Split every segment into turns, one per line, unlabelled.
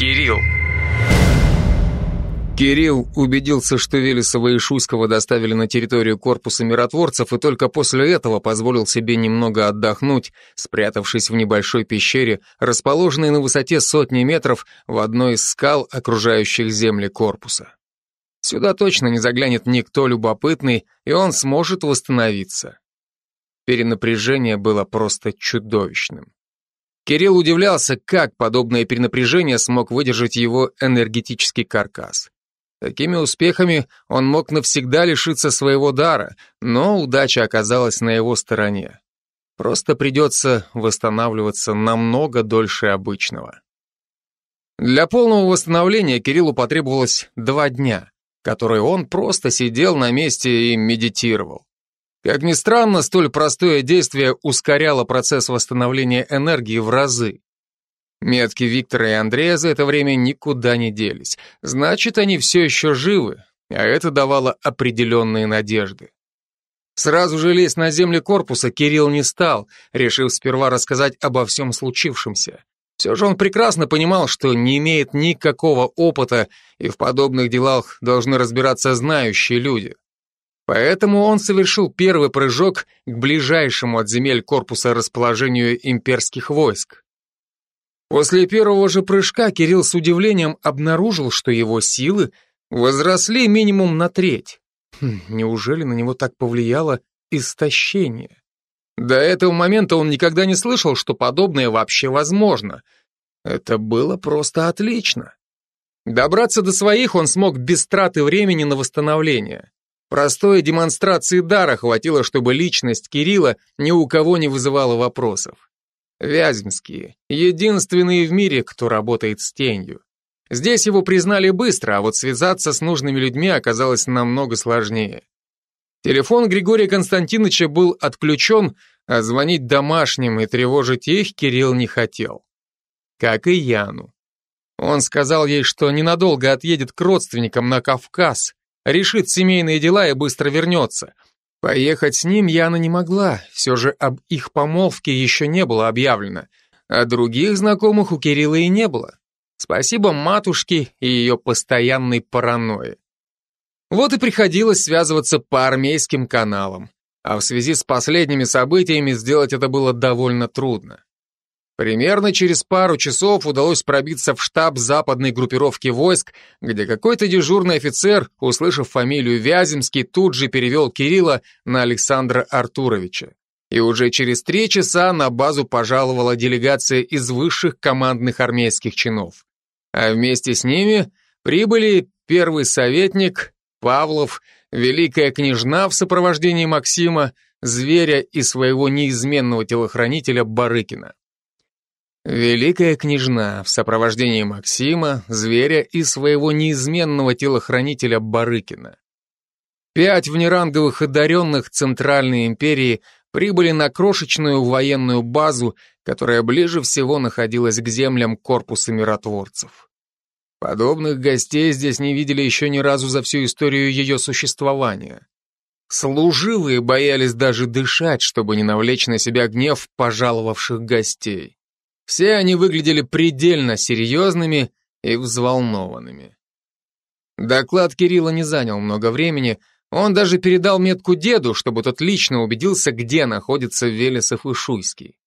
Кирилл.
Кирилл убедился, что Велесова и Шуйского доставили на территорию корпуса миротворцев и только после этого позволил себе немного отдохнуть, спрятавшись в небольшой пещере, расположенной на высоте сотни метров в одной из скал, окружающих земли корпуса. Сюда точно не заглянет никто любопытный, и он сможет восстановиться. Перенапряжение было просто чудовищным. Кирилл удивлялся, как подобное перенапряжение смог выдержать его энергетический каркас. Такими успехами он мог навсегда лишиться своего дара, но удача оказалась на его стороне. Просто придется восстанавливаться намного дольше обычного. Для полного восстановления Кириллу потребовалось два дня, которые он просто сидел на месте и медитировал. Как ни странно, столь простое действие ускоряло процесс восстановления энергии в разы. Метки Виктора и Андрея за это время никуда не делись. Значит, они все еще живы, а это давало определенные надежды. Сразу же лезть на земли корпуса Кирилл не стал, решив сперва рассказать обо всем случившемся. Все же он прекрасно понимал, что не имеет никакого опыта, и в подобных делах должны разбираться знающие люди. Поэтому он совершил первый прыжок к ближайшему от земель корпуса расположению имперских войск. После первого же прыжка Кирилл с удивлением обнаружил, что его силы возросли минимум на треть. Хм, неужели на него так повлияло истощение? До этого момента он никогда не слышал, что подобное вообще возможно. Это было просто отлично. Добраться до своих он смог без траты времени на восстановление. Простой демонстрации дара хватило, чтобы личность Кирилла ни у кого не вызывала вопросов. Вяземские, единственные в мире, кто работает с тенью. Здесь его признали быстро, а вот связаться с нужными людьми оказалось намного сложнее. Телефон Григория Константиновича был отключен, а звонить домашним и тревожить их Кирилл не хотел. Как и Яну. Он сказал ей, что ненадолго отъедет к родственникам на Кавказ, решит семейные дела и быстро вернется – Поехать с ним Яна не могла, все же об их помолвке еще не было объявлено, а других знакомых у Кирилла и не было. Спасибо матушке и ее постоянной паранойи. Вот и приходилось связываться по армейским каналам, а в связи с последними событиями сделать это было довольно трудно. Примерно через пару часов удалось пробиться в штаб западной группировки войск, где какой-то дежурный офицер, услышав фамилию Вяземский, тут же перевел Кирилла на Александра Артуровича. И уже через три часа на базу пожаловала делегация из высших командных армейских чинов. А вместе с ними прибыли первый советник, Павлов, великая княжна в сопровождении Максима, зверя и своего неизменного телохранителя Барыкина. Великая княжна в сопровождении Максима, зверя и своего неизменного телохранителя Барыкина. Пять внеранговых одаренных Центральной империи прибыли на крошечную военную базу, которая ближе всего находилась к землям корпуса миротворцев. Подобных гостей здесь не видели еще ни разу за всю историю ее существования. Служивые боялись даже дышать, чтобы не навлечь на себя гнев пожаловавших гостей. Все они выглядели предельно серьезными и взволнованными. Доклад Кирилла не занял много времени, он даже передал метку деду, чтобы тот лично убедился, где находится Велесов и Шуйский.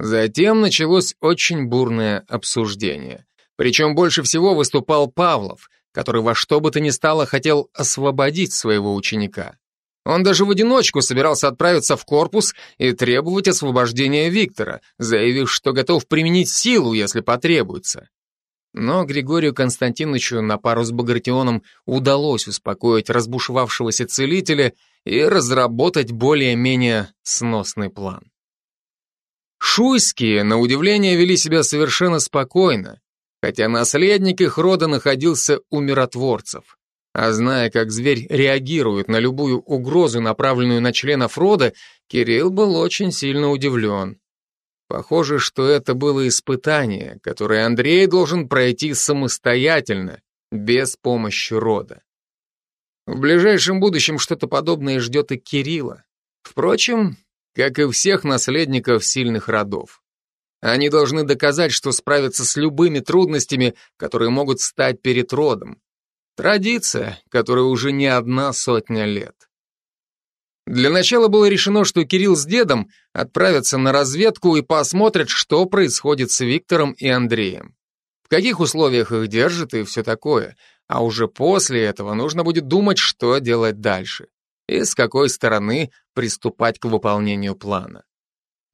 Затем началось очень бурное обсуждение. Причем больше всего выступал Павлов, который во что бы то ни стало хотел освободить своего ученика. Он даже в одиночку собирался отправиться в корпус и требовать освобождения Виктора, заявив, что готов применить силу, если потребуется. Но Григорию Константиновичу на пару с Багратионом удалось успокоить разбушевавшегося целителя и разработать более-менее сносный план. Шуйские, на удивление, вели себя совершенно спокойно, хотя наследник их рода находился у миротворцев. А зная, как зверь реагирует на любую угрозу, направленную на членов рода, Кирилл был очень сильно удивлен. Похоже, что это было испытание, которое Андрей должен пройти самостоятельно, без помощи рода. В ближайшем будущем что-то подобное ждет и Кирилла. Впрочем, как и всех наследников сильных родов. Они должны доказать, что справятся с любыми трудностями, которые могут стать перед родом. Традиция, которая уже не одна сотня лет. Для начала было решено, что Кирилл с дедом отправятся на разведку и посмотрят, что происходит с Виктором и Андреем. В каких условиях их держат и все такое. А уже после этого нужно будет думать, что делать дальше. И с какой стороны приступать к выполнению плана.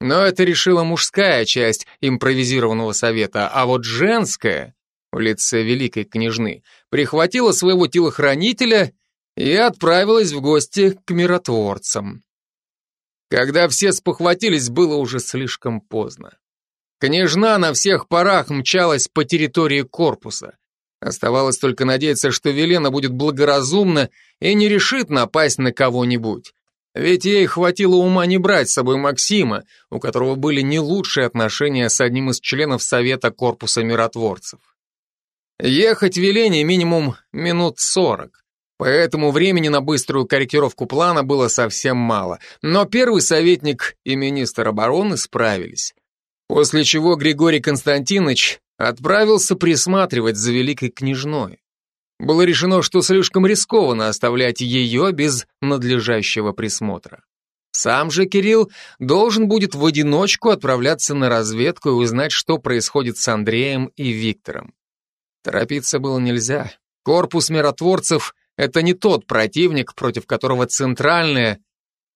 Но это решила мужская часть импровизированного совета, а вот женская, в лице великой княжны, прихватила своего телохранителя и отправилась в гости к миротворцам. Когда все спохватились, было уже слишком поздно. Княжна на всех парах мчалась по территории корпуса. Оставалось только надеяться, что Велена будет благоразумна и не решит напасть на кого-нибудь. Ведь ей хватило ума не брать с собой Максима, у которого были не лучшие отношения с одним из членов Совета Корпуса Миротворцев. Ехать Велене минимум минут сорок. Поэтому времени на быструю корректировку плана было совсем мало. Но первый советник и министр обороны справились. После чего Григорий Константинович отправился присматривать за великой княжной. Было решено, что слишком рискованно оставлять ее без надлежащего присмотра. Сам же Кирилл должен будет в одиночку отправляться на разведку и узнать, что происходит с Андреем и Виктором. Торопиться было нельзя. Корпус миротворцев это не тот противник, против которого центральная,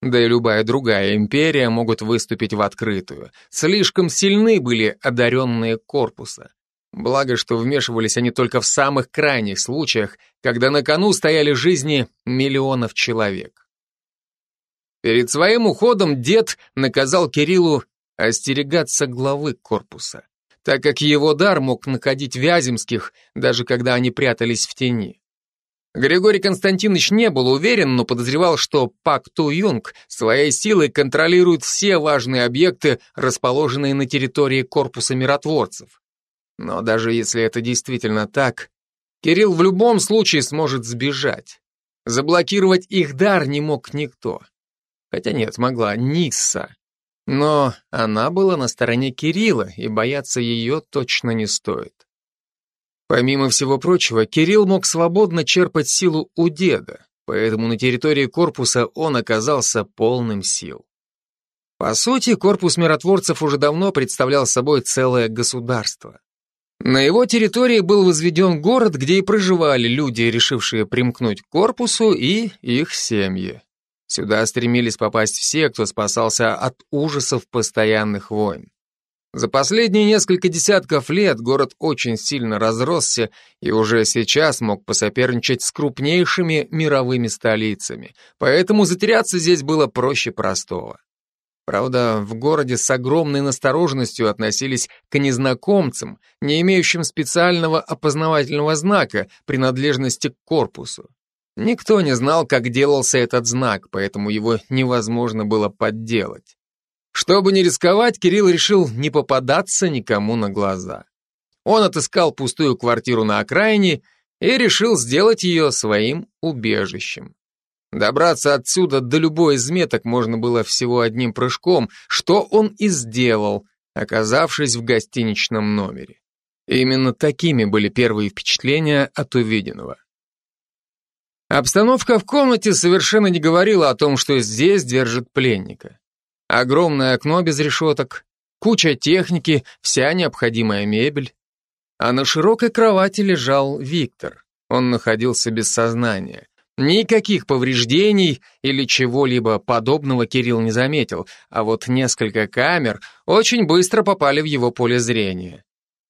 да и любая другая империя могут выступить в открытую. Слишком сильны были одаренные корпуса. Благо, что вмешивались они только в самых крайних случаях, когда на кону стояли жизни миллионов человек. Перед своим уходом дед наказал Кириллу остерегаться главы корпуса, так как его дар мог находить Вяземских, даже когда они прятались в тени. Григорий Константинович не был уверен, но подозревал, что Пак Ту Юнг своей силой контролирует все важные объекты, расположенные на территории корпуса миротворцев. Но даже если это действительно так, Кирилл в любом случае сможет сбежать. Заблокировать их дар не мог никто. Хотя нет, могла Нисса. Но она была на стороне Кирилла, и бояться ее точно не стоит. Помимо всего прочего, Кирилл мог свободно черпать силу у деда, поэтому на территории корпуса он оказался полным сил. По сути, корпус миротворцев уже давно представлял собой целое государство. На его территории был возведен город, где и проживали люди, решившие примкнуть к корпусу, и их семьи. Сюда стремились попасть все, кто спасался от ужасов постоянных войн. За последние несколько десятков лет город очень сильно разросся и уже сейчас мог посоперничать с крупнейшими мировыми столицами, поэтому затеряться здесь было проще простого. Правда, в городе с огромной настороженностью относились к незнакомцам, не имеющим специального опознавательного знака принадлежности к корпусу. Никто не знал, как делался этот знак, поэтому его невозможно было подделать. Чтобы не рисковать, Кирилл решил не попадаться никому на глаза. Он отыскал пустую квартиру на окраине и решил сделать ее своим убежищем. Добраться отсюда до любой из меток можно было всего одним прыжком, что он и сделал, оказавшись в гостиничном номере. именно такими были первые впечатления от увиденного. Обстановка в комнате совершенно не говорила о том, что здесь держат пленника. Огромное окно без решеток, куча техники, вся необходимая мебель. А на широкой кровати лежал Виктор. Он находился без сознания. Никаких повреждений или чего-либо подобного Кирилл не заметил, а вот несколько камер очень быстро попали в его поле зрения.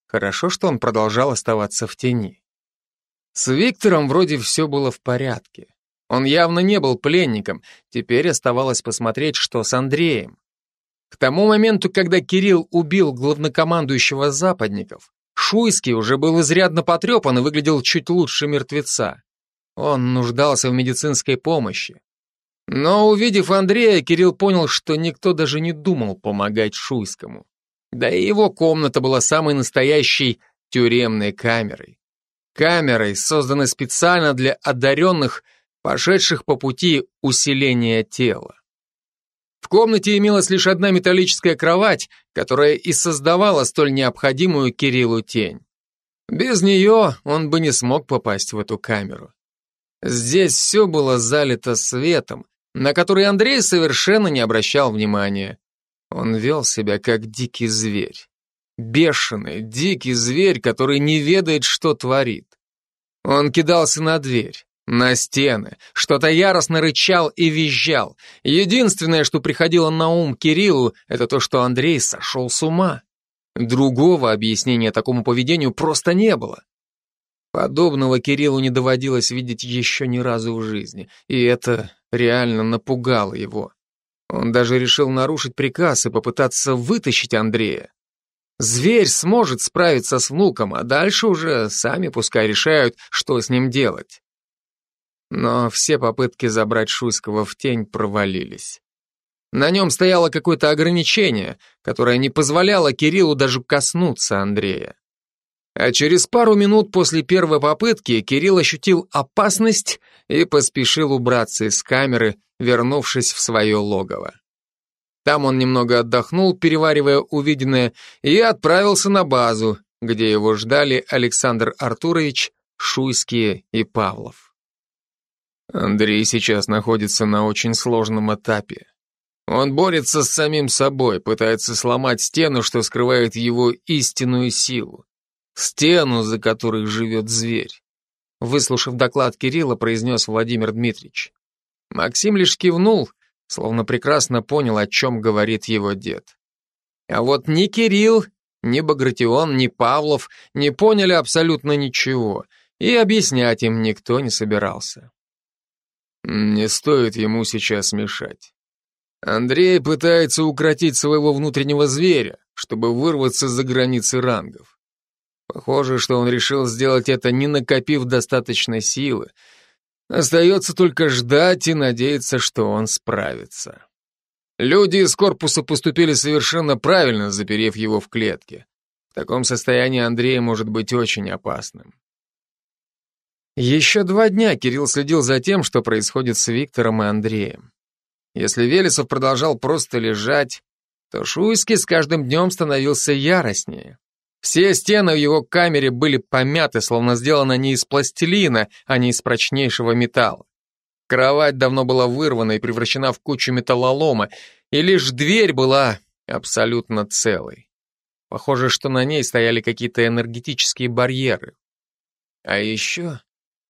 Хорошо, что он продолжал оставаться в тени. С Виктором вроде все было в порядке. Он явно не был пленником, теперь оставалось посмотреть, что с Андреем. К тому моменту, когда Кирилл убил главнокомандующего западников, Шуйский уже был изрядно потрепан и выглядел чуть лучше мертвеца. Он нуждался в медицинской помощи. Но увидев Андрея, Кирилл понял, что никто даже не думал помогать Шуйскому. Да и его комната была самой настоящей тюремной камерой. Камерой, созданной специально для одаренных, пошедших по пути усиления тела. В комнате имелась лишь одна металлическая кровать, которая и создавала столь необходимую Кириллу тень. Без нее он бы не смог попасть в эту камеру. Здесь все было залито светом, на который Андрей совершенно не обращал внимания. Он вел себя как дикий зверь. Бешеный, дикий зверь, который не ведает, что творит. Он кидался на дверь, на стены, что-то яростно рычал и визжал. Единственное, что приходило на ум Кириллу, это то, что Андрей сошел с ума. Другого объяснения такому поведению просто не было. Подобного Кириллу не доводилось видеть еще ни разу в жизни, и это реально напугало его. Он даже решил нарушить приказ и попытаться вытащить Андрея. Зверь сможет справиться с внуком, а дальше уже сами пускай решают, что с ним делать. Но все попытки забрать Шуйского в тень провалились. На нем стояло какое-то ограничение, которое не позволяло Кириллу даже коснуться Андрея. А через пару минут после первой попытки Кирилл ощутил опасность и поспешил убраться из камеры, вернувшись в свое логово. Там он немного отдохнул, переваривая увиденное, и отправился на базу, где его ждали Александр Артурович, Шуйские и Павлов. Андрей сейчас находится на очень сложном этапе. Он борется с самим собой, пытается сломать стену, что скрывает его истинную силу стену, за которой живет зверь. Выслушав доклад Кирилла, произнес Владимир Дмитриевич. Максим лишь кивнул, словно прекрасно понял, о чем говорит его дед. А вот ни Кирилл, ни Багратион, ни Павлов не поняли абсолютно ничего, и объяснять им никто не собирался. Не стоит ему сейчас мешать. Андрей пытается укротить своего внутреннего зверя, чтобы вырваться за границы рангов. Похоже, что он решил сделать это, не накопив достаточной силы. Остается только ждать и надеяться, что он справится. Люди из корпуса поступили совершенно правильно, заперев его в клетке. В таком состоянии Андрей может быть очень опасным. Еще два дня Кирилл следил за тем, что происходит с Виктором и Андреем. Если Велесов продолжал просто лежать, то Шуйский с каждым днем становился яростнее. Все стены в его камере были помяты, словно сделаны не из пластилина, а не из прочнейшего металла. Кровать давно была вырвана и превращена в кучу металлолома, и лишь дверь была абсолютно целой. Похоже, что на ней стояли какие-то энергетические барьеры. А еще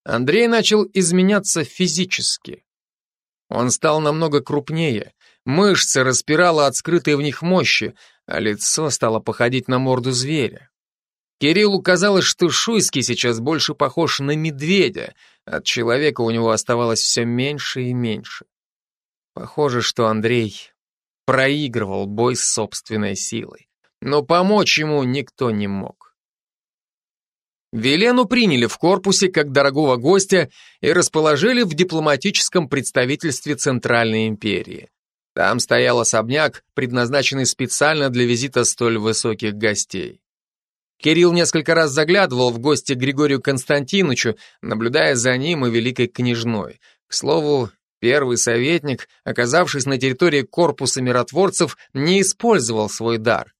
Андрей начал изменяться физически. Он стал намного крупнее, мышцы распирало от скрытой в них мощи, а лицо стало походить на морду зверя. Кириллу казалось, что Шуйский сейчас больше похож на медведя, от человека у него оставалось все меньше и меньше. Похоже, что Андрей проигрывал бой с собственной силой, но помочь ему никто не мог. Велену приняли в корпусе как дорогого гостя и расположили в дипломатическом представительстве Центральной империи. Там стоял особняк, предназначенный специально для визита столь высоких гостей. Кирилл несколько раз заглядывал в гости к Григорию Константиновичу, наблюдая за ним и великой княжной. К слову, первый советник, оказавшись на территории корпуса миротворцев, не использовал свой дар.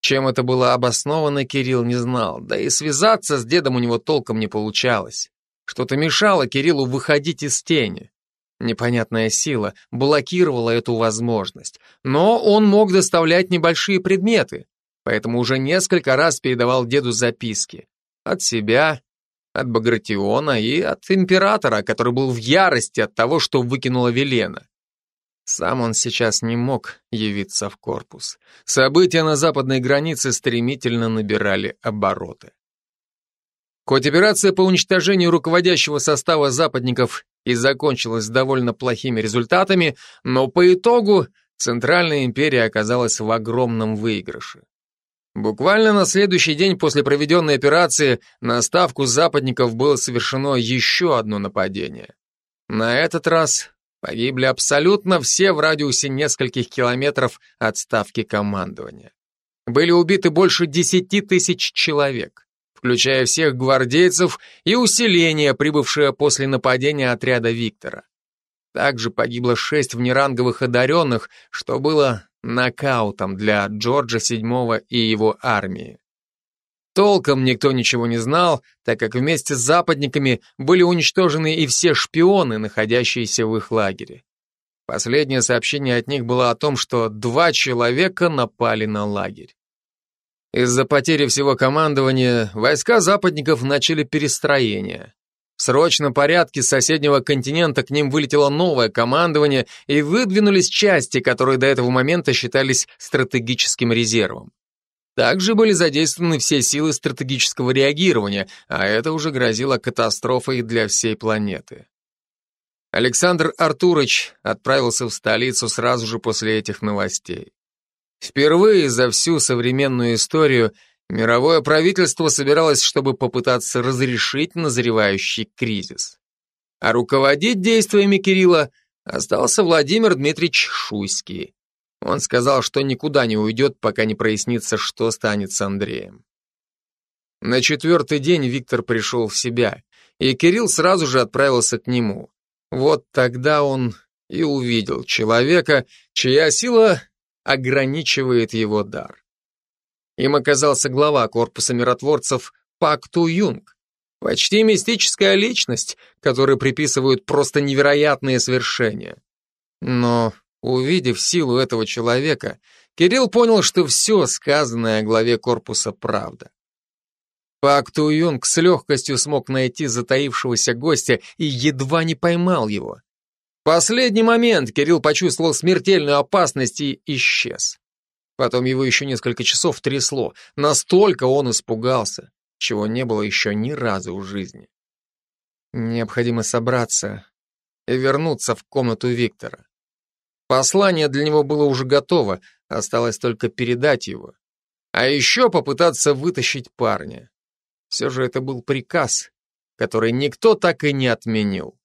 Чем это было обосновано, Кирилл не знал, да и связаться с дедом у него толком не получалось. Что-то мешало Кириллу выходить из тени. Непонятная сила блокировала эту возможность, но он мог доставлять небольшие предметы, поэтому уже несколько раз передавал деду записки. От себя, от Багратиона и от императора, который был в ярости от того, что выкинула Велена. Сам он сейчас не мог явиться в корпус. События на западной границе стремительно набирали обороты. Хоть операция по уничтожению руководящего состава западников и закончилась довольно плохими результатами, но по итогу Центральная империя оказалась в огромном выигрыше. Буквально на следующий день после проведенной операции на ставку западников было совершено еще одно нападение. На этот раз погибли абсолютно все в радиусе нескольких километров от ставки командования. Были убиты больше десяти тысяч человек включая всех гвардейцев и усиление, прибывшее после нападения отряда Виктора. Также погибло шесть внеранговых одаренных, что было нокаутом для Джорджа VII и его армии. Толком никто ничего не знал, так как вместе с западниками были уничтожены и все шпионы, находящиеся в их лагере. Последнее сообщение от них было о том, что два человека напали на лагерь. Из-за потери всего командования войска западников начали перестроение. В срочном порядке с соседнего континента к ним вылетело новое командование и выдвинулись части, которые до этого момента считались стратегическим резервом. Также были задействованы все силы стратегического реагирования, а это уже грозило катастрофой для всей планеты. Александр Артурович отправился в столицу сразу же после этих новостей. Впервые за всю современную историю мировое правительство собиралось, чтобы попытаться разрешить назревающий кризис. А руководить действиями Кирилла остался Владимир Дмитриевич Шуйский. Он сказал, что никуда не уйдет, пока не прояснится, что станет с Андреем. На четвертый день Виктор пришел в себя, и Кирилл сразу же отправился к нему. Вот тогда он и увидел человека, чья сила ограничивает его дар. Им оказался глава корпуса миротворцев Пак Юнг, почти мистическая личность, которой приписывают просто невероятные свершения. Но Увидев силу этого человека, Кирилл понял, что все сказанное о главе корпуса правда. Пак Юнг с легкостью смог найти затаившегося гостя и едва не поймал его. Последний момент Кирилл почувствовал смертельную опасность и исчез. Потом его еще несколько часов трясло, настолько он испугался, чего не было еще ни разу в жизни. Необходимо собраться и вернуться в комнату Виктора. Послание для него было уже готово, осталось только передать его. А еще попытаться вытащить парня. Все же это был приказ, который никто так и не отменил.